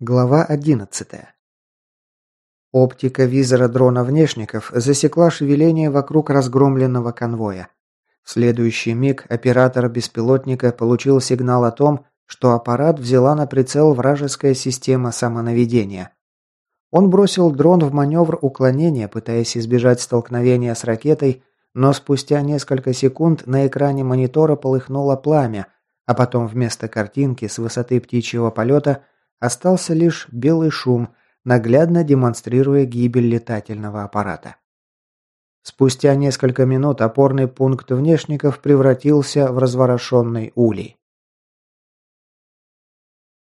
Глава 11. Оптика визора дрона внешников засекла шевеление вокруг разгромленного конвоя. В следующий миг оператор беспилотника получил сигнал о том, что аппарат взяла на прицел вражеская система самонаведения. Он бросил дрон в маневр уклонения, пытаясь избежать столкновения с ракетой, но спустя несколько секунд на экране монитора полыхнуло пламя, а потом вместо картинки с высоты птичьего полета – Остался лишь белый шум, наглядно демонстрируя гибель летательного аппарата. Спустя несколько минут опорный пункт внешников превратился в разворошенный улей.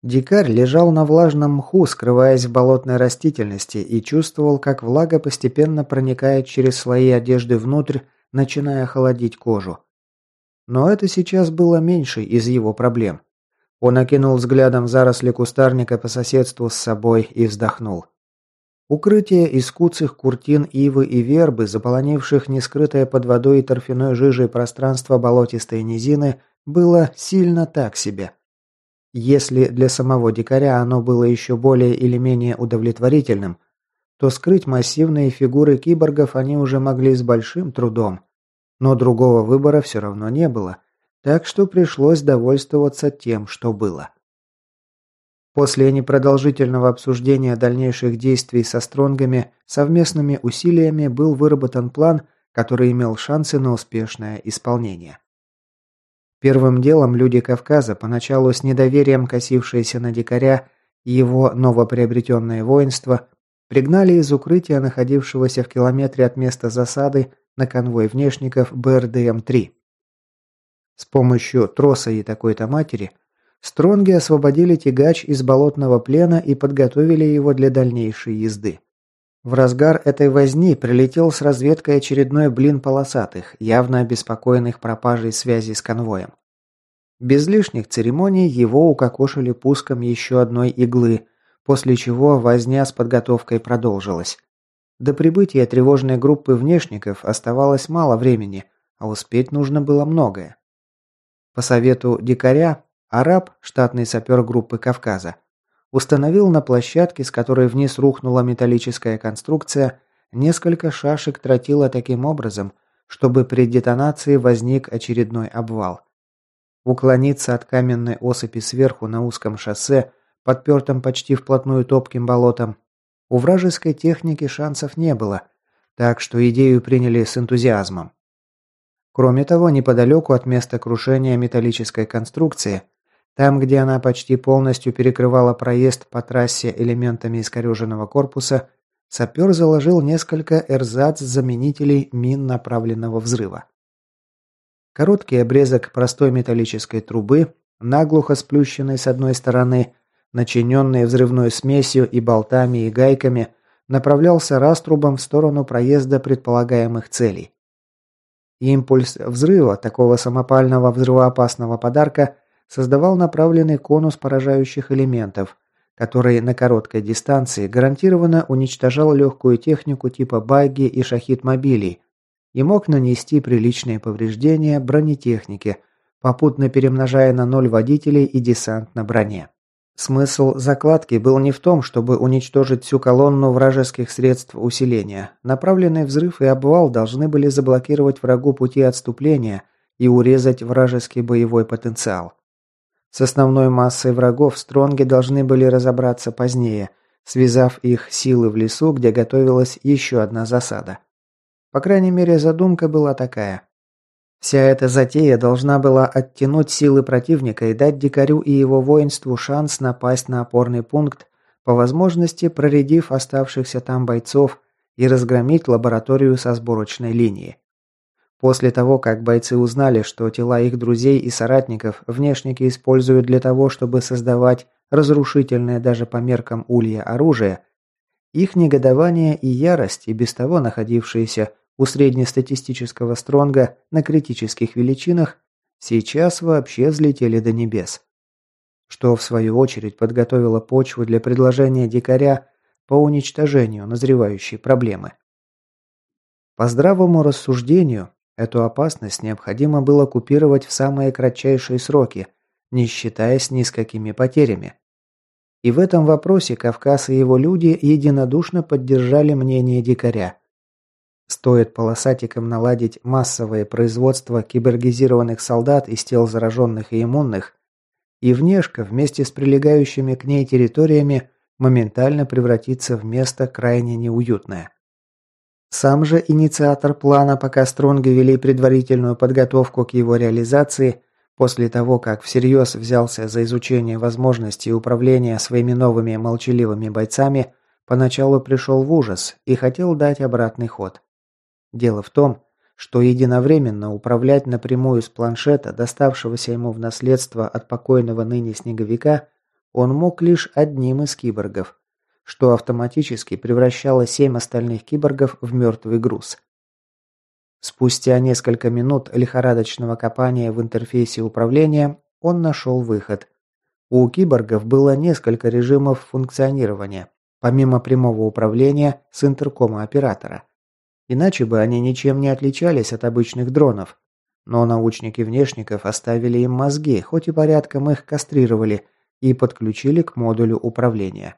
Дикарь лежал на влажном мху, скрываясь в болотной растительности, и чувствовал, как влага постепенно проникает через слои одежды внутрь, начиная холодить кожу. Но это сейчас было меньше из его проблем. Он окинул взглядом заросли кустарника по соседству с собой и вздохнул. Укрытие из куцых куртин ивы и вербы, заполонивших нескрытое под водой и торфяной жижей пространство болотистой низины, было сильно так себе. Если для самого дикаря оно было еще более или менее удовлетворительным, то скрыть массивные фигуры киборгов они уже могли с большим трудом. Но другого выбора все равно не было – так что пришлось довольствоваться тем, что было. После непродолжительного обсуждения дальнейших действий со стронгами совместными усилиями был выработан план, который имел шансы на успешное исполнение. Первым делом люди Кавказа, поначалу с недоверием косившиеся на дикаря и его новоприобретенное воинство, пригнали из укрытия, находившегося в километре от места засады, на конвой внешников БРДМ-3. С помощью троса и такой-то матери Стронги освободили тягач из болотного плена и подготовили его для дальнейшей езды. В разгар этой возни прилетел с разведкой очередной блин полосатых, явно обеспокоенных пропажей связи с конвоем. Без лишних церемоний его укокошили пуском еще одной иглы, после чего возня с подготовкой продолжилась. До прибытия тревожной группы внешников оставалось мало времени, а успеть нужно было многое. По совету дикаря, араб, штатный сапер группы Кавказа, установил на площадке, с которой вниз рухнула металлическая конструкция, несколько шашек тротила таким образом, чтобы при детонации возник очередной обвал. Уклониться от каменной осыпи сверху на узком шоссе, подпертом почти вплотную топким болотом, у вражеской техники шансов не было, так что идею приняли с энтузиазмом. Кроме того, неподалеку от места крушения металлической конструкции, там, где она почти полностью перекрывала проезд по трассе элементами искореженного корпуса, сапер заложил несколько эрзац-заменителей мин направленного взрыва. Короткий обрезок простой металлической трубы, наглухо сплющенный с одной стороны, начиненный взрывной смесью и болтами и гайками, направлялся раструбом в сторону проезда предполагаемых целей. Импульс взрыва такого самопального взрывоопасного подарка создавал направленный конус поражающих элементов, который на короткой дистанции гарантированно уничтожал легкую технику типа багги и шахид-мобилей и мог нанести приличные повреждения бронетехнике, попутно перемножая на ноль водителей и десант на броне. Смысл закладки был не в том, чтобы уничтожить всю колонну вражеских средств усиления. Направленный взрыв и обвал должны были заблокировать врагу пути отступления и урезать вражеский боевой потенциал. С основной массой врагов стронги должны были разобраться позднее, связав их силы в лесу, где готовилась еще одна засада. По крайней мере, задумка была такая. Вся эта затея должна была оттянуть силы противника и дать дикарю и его воинству шанс напасть на опорный пункт, по возможности проредив оставшихся там бойцов и разгромить лабораторию со сборочной линии. После того, как бойцы узнали, что тела их друзей и соратников внешники используют для того, чтобы создавать разрушительное даже по меркам улья оружие, их негодование и ярость, и без того находившиеся у среднестатистического стронга на критических величинах сейчас вообще взлетели до небес. Что, в свою очередь, подготовило почву для предложения дикаря по уничтожению назревающей проблемы. По здравому рассуждению, эту опасность необходимо было купировать в самые кратчайшие сроки, не считаясь ни с какими потерями. И в этом вопросе Кавказ и его люди единодушно поддержали мнение дикаря. Стоит полосатикам наладить массовое производство кибергизированных солдат из тел зараженных и иммунных, и внешка вместе с прилегающими к ней территориями моментально превратится в место крайне неуютное. Сам же инициатор плана, пока Стронги вели предварительную подготовку к его реализации, после того, как всерьез взялся за изучение возможностей управления своими новыми молчаливыми бойцами, поначалу пришел в ужас и хотел дать обратный ход. Дело в том, что единовременно управлять напрямую с планшета, доставшегося ему в наследство от покойного ныне снеговика, он мог лишь одним из киборгов, что автоматически превращало семь остальных киборгов в мертвый груз. Спустя несколько минут лихорадочного копания в интерфейсе управления он нашел выход. У киборгов было несколько режимов функционирования, помимо прямого управления с интеркома оператора. Иначе бы они ничем не отличались от обычных дронов. Но научники внешников оставили им мозги, хоть и порядком их кастрировали, и подключили к модулю управления.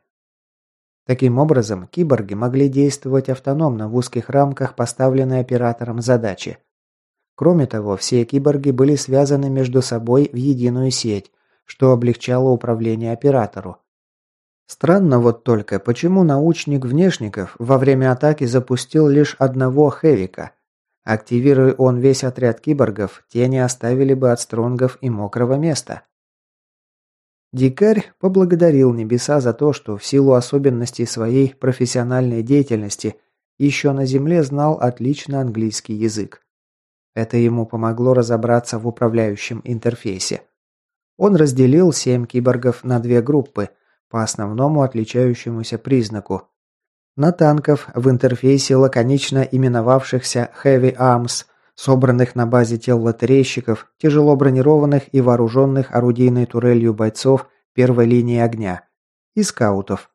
Таким образом, киборги могли действовать автономно в узких рамках поставленной оператором задачи. Кроме того, все киборги были связаны между собой в единую сеть, что облегчало управление оператору. Странно вот только, почему научник внешников во время атаки запустил лишь одного Хевика. Активируя он весь отряд киборгов, те не оставили бы от стронгов и мокрого места. Дикарь поблагодарил небеса за то, что в силу особенностей своей профессиональной деятельности еще на Земле знал отлично английский язык. Это ему помогло разобраться в управляющем интерфейсе. Он разделил семь киборгов на две группы – по основному отличающемуся признаку. На танков в интерфейсе лаконично именовавшихся Heavy Arms, собранных на базе тел лотерейщиков, тяжело бронированных и вооруженных орудийной турелью бойцов первой линии огня, и скаутов.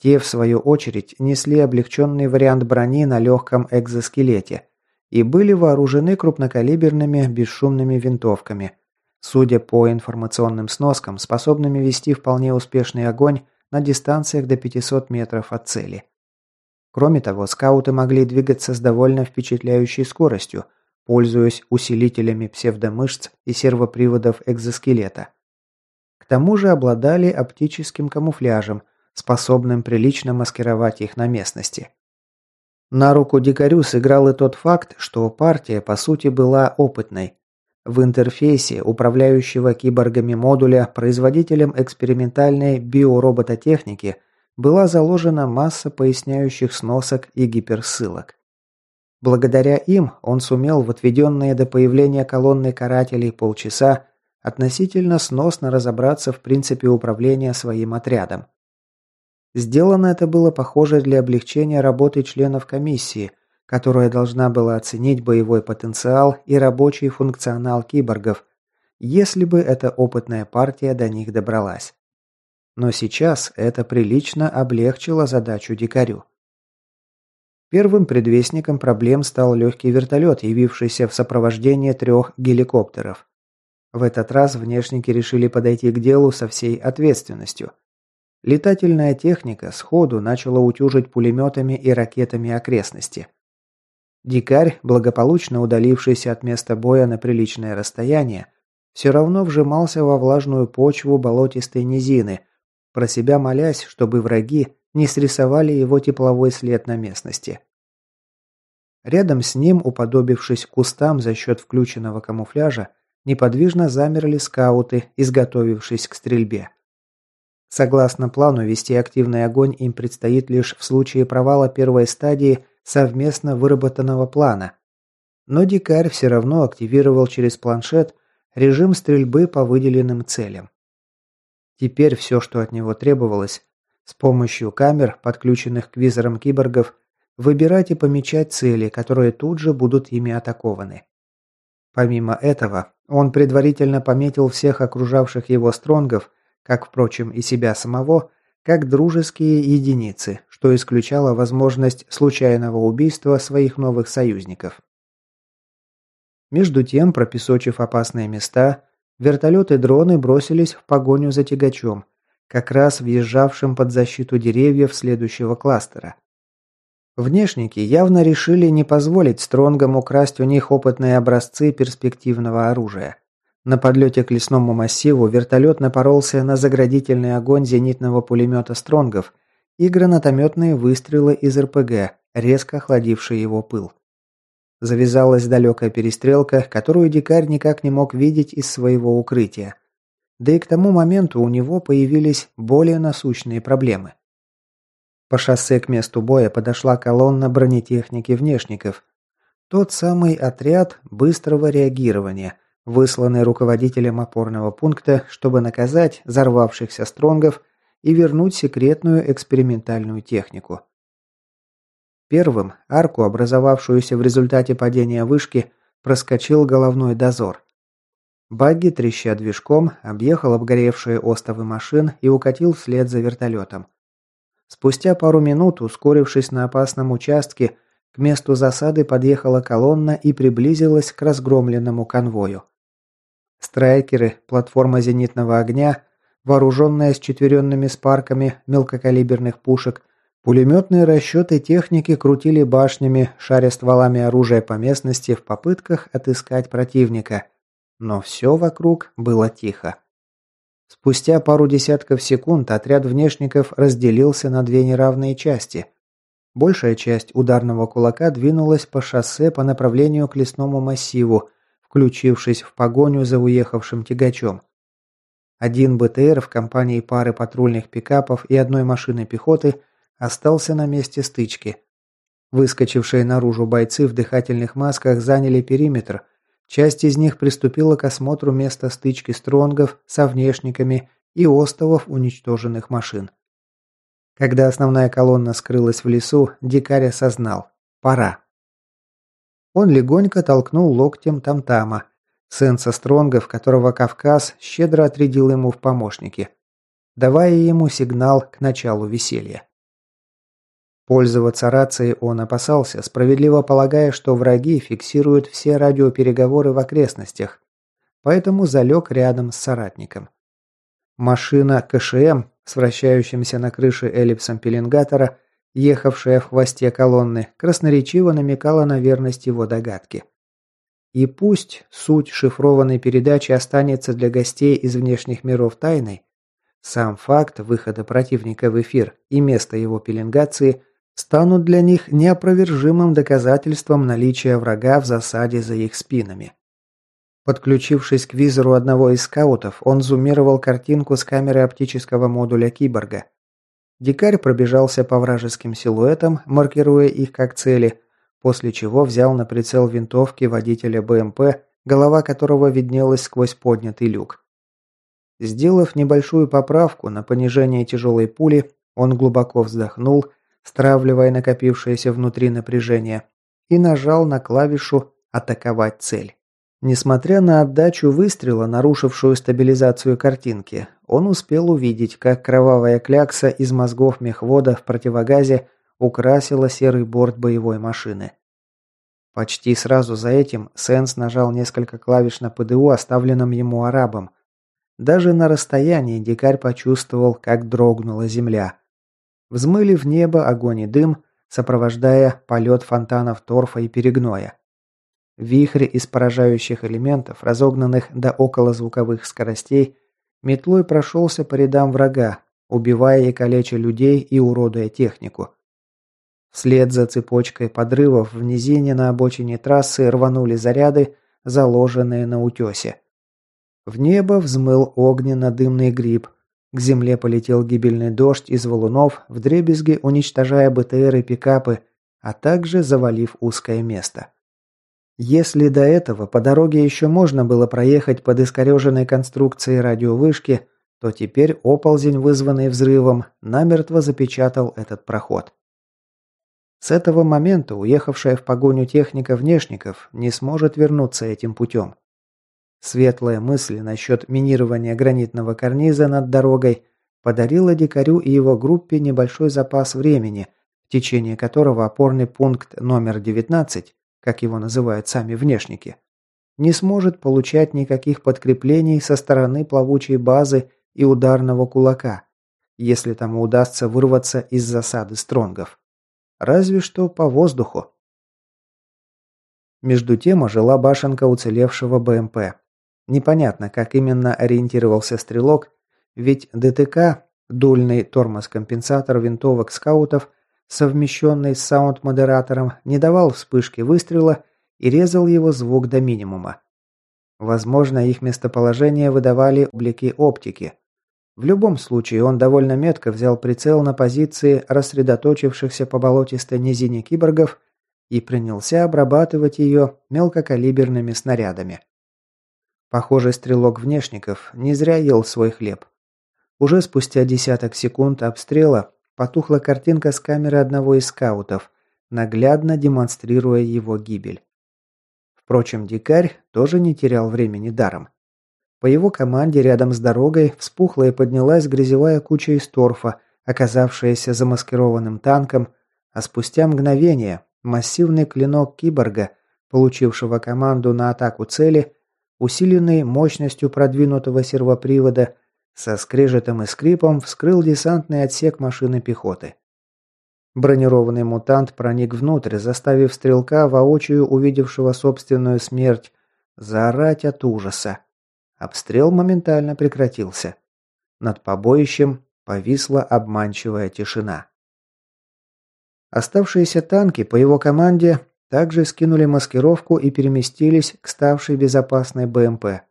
Те, в свою очередь, несли облегченный вариант брони на легком экзоскелете и были вооружены крупнокалиберными бесшумными винтовками – Судя по информационным сноскам, способными вести вполне успешный огонь на дистанциях до 500 метров от цели. Кроме того, скауты могли двигаться с довольно впечатляющей скоростью, пользуясь усилителями псевдомышц и сервоприводов экзоскелета. К тому же обладали оптическим камуфляжем, способным прилично маскировать их на местности. На руку дикарю сыграл и тот факт, что партия по сути была опытной, в интерфейсе управляющего киборгами модуля производителем экспериментальной биоробототехники была заложена масса поясняющих сносок и гиперссылок. Благодаря им он сумел в отведенные до появления колонны карателей полчаса относительно сносно разобраться в принципе управления своим отрядом. Сделано это было похоже для облегчения работы членов комиссии – которая должна была оценить боевой потенциал и рабочий функционал киборгов, если бы эта опытная партия до них добралась. Но сейчас это прилично облегчило задачу дикарю. Первым предвестником проблем стал легкий вертолет, явившийся в сопровождении трех геликоптеров. В этот раз внешники решили подойти к делу со всей ответственностью. Летательная техника сходу начала утюжить пулеметами и ракетами окрестности. Дикарь, благополучно удалившийся от места боя на приличное расстояние, все равно вжимался во влажную почву болотистой низины, про себя молясь, чтобы враги не срисовали его тепловой след на местности. Рядом с ним, уподобившись кустам за счет включенного камуфляжа, неподвижно замерли скауты, изготовившись к стрельбе. Согласно плану, вести активный огонь им предстоит лишь в случае провала первой стадии совместно выработанного плана. Но дикарь все равно активировал через планшет режим стрельбы по выделенным целям. Теперь все, что от него требовалось, с помощью камер, подключенных к визорам киборгов, выбирать и помечать цели, которые тут же будут ими атакованы. Помимо этого, он предварительно пометил всех окружавших его стронгов, как, впрочем, и себя самого, как дружеские единицы, что исключало возможность случайного убийства своих новых союзников. Между тем, пропесочив опасные места, вертолеты-дроны бросились в погоню за тягачом, как раз въезжавшим под защиту деревьев следующего кластера. Внешники явно решили не позволить Стронгам украсть у них опытные образцы перспективного оружия. На подлете к лесному массиву вертолет напоролся на заградительный огонь зенитного пулемета Стронгов и гранатометные выстрелы из РПГ, резко охладившие его пыл. Завязалась далекая перестрелка, которую дикарь никак не мог видеть из своего укрытия. Да и к тому моменту у него появились более насущные проблемы. По шоссе к месту боя подошла колонна бронетехники внешников. Тот самый отряд быстрого реагирования – высланный руководителем опорного пункта, чтобы наказать взорвавшихся стронгов и вернуть секретную экспериментальную технику. Первым арку, образовавшуюся в результате падения вышки, проскочил головной дозор. Багги, треща движком, объехал обгоревшие остовы машин и укатил вслед за вертолетом. Спустя пару минут, ускорившись на опасном участке, к месту засады подъехала колонна и приблизилась к разгромленному конвою. Страйкеры, платформа зенитного огня, вооруженная с четверенными спарками мелкокалиберных пушек, пулеметные расчеты техники крутили башнями, шаря стволами оружия по местности в попытках отыскать противника. Но все вокруг было тихо. Спустя пару десятков секунд отряд внешников разделился на две неравные части. Большая часть ударного кулака двинулась по шоссе по направлению к лесному массиву, включившись в погоню за уехавшим тягачом. Один БТР в компании пары патрульных пикапов и одной машины пехоты остался на месте стычки. Выскочившие наружу бойцы в дыхательных масках заняли периметр. Часть из них приступила к осмотру места стычки стронгов со внешниками и остовов уничтоженных машин. Когда основная колонна скрылась в лесу, дикарь осознал – пора. Он легонько толкнул локтем Тамтама, сенса Стронгов, которого Кавказ щедро отрядил ему в помощники, давая ему сигнал к началу веселья. Пользоваться рацией он опасался, справедливо полагая, что враги фиксируют все радиопереговоры в окрестностях, поэтому залег рядом с соратником. Машина КШМ с вращающимся на крыше эллипсом пеленгатора ехавшая в хвосте колонны, красноречиво намекала на верность его догадки. И пусть суть шифрованной передачи останется для гостей из внешних миров тайной, сам факт выхода противника в эфир и место его пеленгации станут для них неопровержимым доказательством наличия врага в засаде за их спинами. Подключившись к визору одного из скаутов, он зумировал картинку с камеры оптического модуля киборга. Дикарь пробежался по вражеским силуэтам, маркируя их как цели, после чего взял на прицел винтовки водителя БМП, голова которого виднелась сквозь поднятый люк. Сделав небольшую поправку на понижение тяжелой пули, он глубоко вздохнул, стравливая накопившееся внутри напряжение, и нажал на клавишу «Атаковать цель». Несмотря на отдачу выстрела, нарушившую стабилизацию картинки, он успел увидеть, как кровавая клякса из мозгов мехвода в противогазе украсила серый борт боевой машины. Почти сразу за этим Сенс нажал несколько клавиш на ПДУ, оставленном ему арабом. Даже на расстоянии дикарь почувствовал, как дрогнула земля. Взмыли в небо огонь и дым, сопровождая полет фонтанов торфа и перегноя. Вихрь из поражающих элементов, разогнанных до околозвуковых скоростей, метлой прошелся по рядам врага, убивая и калеча людей и уродуя технику. Вслед за цепочкой подрывов в низине на обочине трассы рванули заряды, заложенные на утесе. В небо взмыл огненно-дымный гриб. К земле полетел гибельный дождь из валунов, вдребезги уничтожая БТР и пикапы, а также завалив узкое место. Если до этого по дороге еще можно было проехать под искореженной конструкцией радиовышки, то теперь оползень, вызванный взрывом, намертво запечатал этот проход. С этого момента уехавшая в погоню техника внешников не сможет вернуться этим путем. Светлая мысль насчет минирования гранитного карниза над дорогой подарила дикарю и его группе небольшой запас времени, в течение которого опорный пункт номер 19 как его называют сами внешники, не сможет получать никаких подкреплений со стороны плавучей базы и ударного кулака, если тому удастся вырваться из засады стронгов. Разве что по воздуху. Между тем ожила башенка уцелевшего БМП. Непонятно, как именно ориентировался стрелок, ведь ДТК, дульный тормоз-компенсатор винтовок скаутов, совмещенный с саунд-модератором, не давал вспышки выстрела и резал его звук до минимума. Возможно, их местоположение выдавали блики оптики. В любом случае, он довольно метко взял прицел на позиции рассредоточившихся по болотистой низине киборгов и принялся обрабатывать ее мелкокалиберными снарядами. Похоже, стрелок внешников не зря ел свой хлеб. Уже спустя десяток секунд обстрела потухла картинка с камеры одного из скаутов, наглядно демонстрируя его гибель. Впрочем, дикарь тоже не терял времени даром. По его команде рядом с дорогой вспухла и поднялась грязевая куча из торфа, оказавшаяся замаскированным танком, а спустя мгновение массивный клинок киборга, получившего команду на атаку цели, усиленный мощностью продвинутого сервопривода, со скрежетом и скрипом вскрыл десантный отсек машины пехоты. Бронированный мутант проник внутрь, заставив стрелка, воочию увидевшего собственную смерть, заорать от ужаса. Обстрел моментально прекратился. Над побоищем повисла обманчивая тишина. Оставшиеся танки по его команде также скинули маскировку и переместились к ставшей безопасной БМП.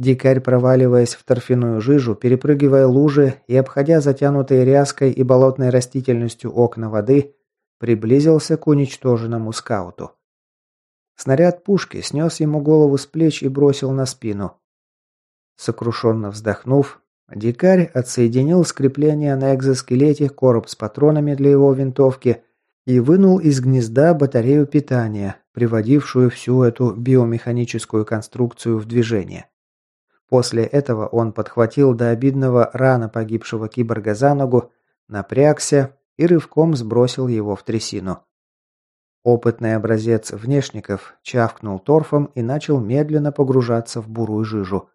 Дикарь, проваливаясь в торфяную жижу, перепрыгивая лужи и обходя затянутые ряской и болотной растительностью окна воды, приблизился к уничтоженному скауту. Снаряд пушки снес ему голову с плеч и бросил на спину. Сокрушенно вздохнув, дикарь отсоединил скрепление на экзоскелете короб с патронами для его винтовки и вынул из гнезда батарею питания, приводившую всю эту биомеханическую конструкцию в движение. После этого он подхватил до обидного рано погибшего киборга за ногу, напрягся и рывком сбросил его в трясину. Опытный образец внешников чавкнул торфом и начал медленно погружаться в бурую жижу.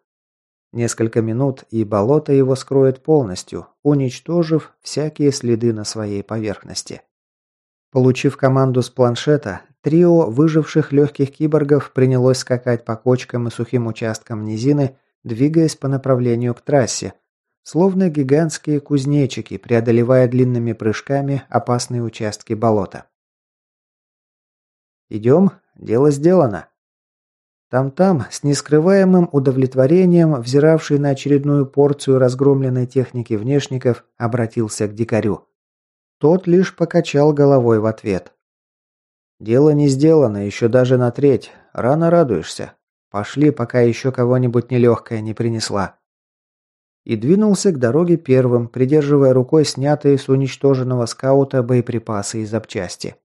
Несколько минут, и болото его скроет полностью, уничтожив всякие следы на своей поверхности. Получив команду с планшета, трио выживших легких киборгов принялось скакать по кочкам и сухим участкам низины, двигаясь по направлению к трассе, словно гигантские кузнечики, преодолевая длинными прыжками опасные участки болота. «Идем, дело сделано». Там-там, с нескрываемым удовлетворением, взиравший на очередную порцию разгромленной техники внешников, обратился к дикарю. Тот лишь покачал головой в ответ. «Дело не сделано, еще даже на треть. Рано радуешься. Пошли, пока еще кого-нибудь нелегкая не принесла. И двинулся к дороге первым, придерживая рукой снятые с уничтоженного скаута боеприпасы и запчасти.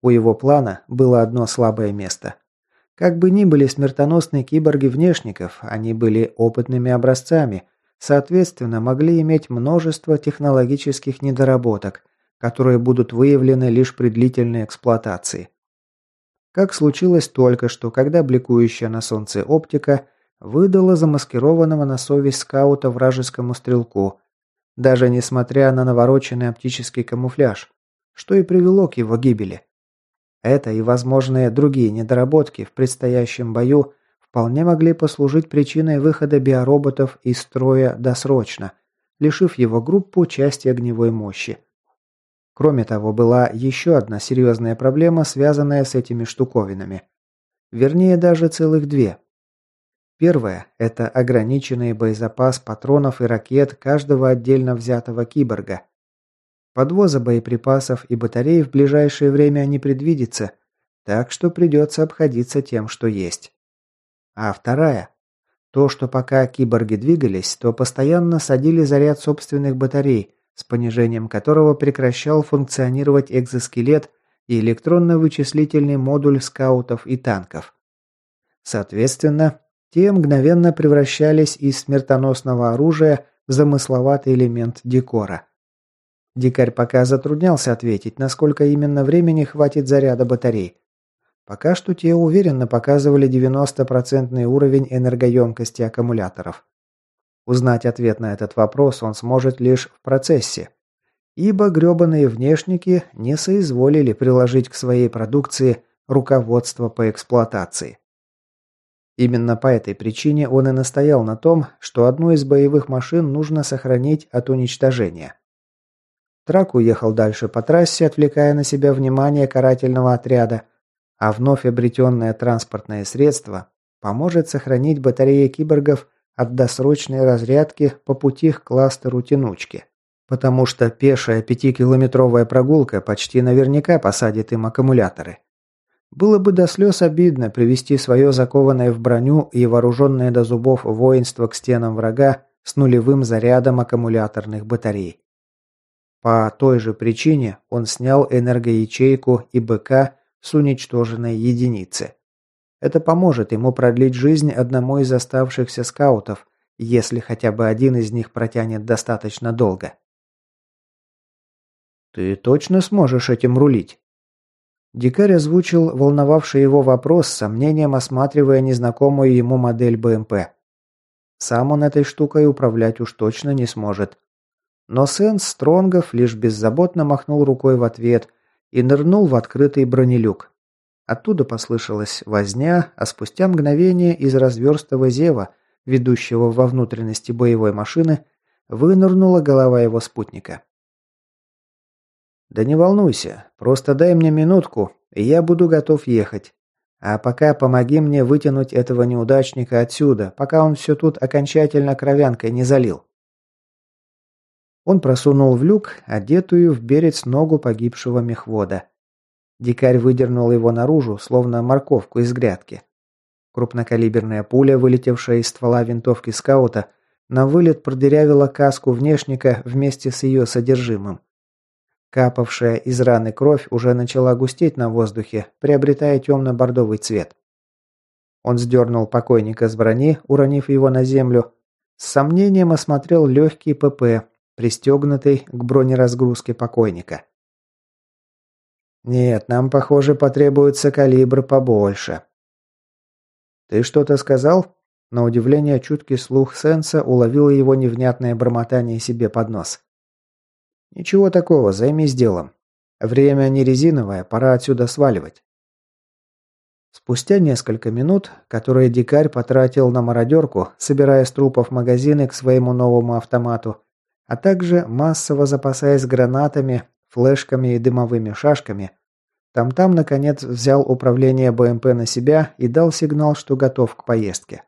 У его плана было одно слабое место. Как бы ни были смертоносные киборги внешников, они были опытными образцами, соответственно, могли иметь множество технологических недоработок, которые будут выявлены лишь при длительной эксплуатации. Как случилось только что, когда бликующая на солнце оптика выдала замаскированного на совесть скаута вражескому стрелку, даже несмотря на навороченный оптический камуфляж, что и привело к его гибели. Это и возможные другие недоработки в предстоящем бою вполне могли послужить причиной выхода биороботов из строя досрочно, лишив его группу части огневой мощи. Кроме того, была еще одна серьезная проблема, связанная с этими штуковинами. Вернее, даже целых две. Первое – это ограниченный боезапас патронов и ракет каждого отдельно взятого киборга. Подвоза боеприпасов и батарей в ближайшее время не предвидится, так что придется обходиться тем, что есть. А вторая – то, что пока киборги двигались, то постоянно садили заряд собственных батарей – с понижением которого прекращал функционировать экзоскелет и электронно-вычислительный модуль скаутов и танков. Соответственно, те мгновенно превращались из смертоносного оружия в замысловатый элемент декора. Дикарь пока затруднялся ответить, насколько именно времени хватит заряда батарей. Пока что те уверенно показывали 90% уровень энергоемкости аккумуляторов. Узнать ответ на этот вопрос он сможет лишь в процессе. Ибо грёбаные внешники не соизволили приложить к своей продукции руководство по эксплуатации. Именно по этой причине он и настоял на том, что одну из боевых машин нужно сохранить от уничтожения. Трак уехал дальше по трассе, отвлекая на себя внимание карательного отряда, а вновь обретенное транспортное средство поможет сохранить батареи киборгов от досрочной разрядки по пути к кластеру тянучки. Потому что пешая пятикилометровая прогулка почти наверняка посадит им аккумуляторы. Было бы до слез обидно привести свое закованное в броню и вооруженное до зубов воинство к стенам врага с нулевым зарядом аккумуляторных батарей. По той же причине он снял энергоячейку и БК с уничтоженной единицы. Это поможет ему продлить жизнь одному из оставшихся скаутов, если хотя бы один из них протянет достаточно долго. «Ты точно сможешь этим рулить?» Дикарь озвучил волновавший его вопрос с сомнением, осматривая незнакомую ему модель БМП. Сам он этой штукой управлять уж точно не сможет. Но Сенс Стронгов лишь беззаботно махнул рукой в ответ и нырнул в открытый бронелюк. Оттуда послышалась возня, а спустя мгновение из разверстого зева, ведущего во внутренности боевой машины, вынырнула голова его спутника. «Да не волнуйся, просто дай мне минутку, и я буду готов ехать. А пока помоги мне вытянуть этого неудачника отсюда, пока он все тут окончательно кровянкой не залил». Он просунул в люк одетую в берец ногу погибшего мехвода. Дикарь выдернул его наружу, словно морковку из грядки. Крупнокалиберная пуля, вылетевшая из ствола винтовки скаута, на вылет продырявила каску внешника вместе с ее содержимым. Капавшая из раны кровь уже начала густеть на воздухе, приобретая темно-бордовый цвет. Он сдернул покойника с брони, уронив его на землю. С сомнением осмотрел легкий ПП, пристегнутый к бронеразгрузке покойника. «Нет, нам, похоже, потребуется калибр побольше». «Ты что-то сказал?» На удивление чуткий слух Сенса уловил его невнятное бормотание себе под нос. «Ничего такого, займись делом. Время не резиновое, пора отсюда сваливать». Спустя несколько минут, которые дикарь потратил на мародерку, собирая с трупов магазины к своему новому автомату, а также массово запасаясь гранатами, флешками и дымовыми шашками, там-там, наконец, взял управление БМП на себя и дал сигнал, что готов к поездке.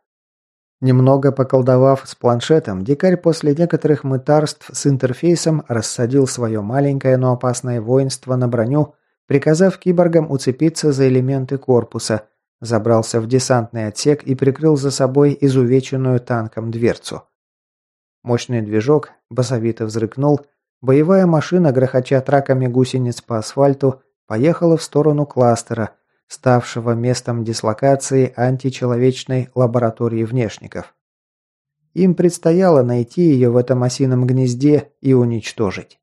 Немного поколдовав с планшетом, дикарь после некоторых мытарств с интерфейсом рассадил свое маленькое, но опасное воинство на броню, приказав киборгам уцепиться за элементы корпуса, забрался в десантный отсек и прикрыл за собой изувеченную танком дверцу. Мощный движок басовито взрыкнул, боевая машина, грохоча траками гусениц по асфальту, поехала в сторону кластера, ставшего местом дислокации античеловечной лаборатории внешников. Им предстояло найти ее в этом осином гнезде и уничтожить.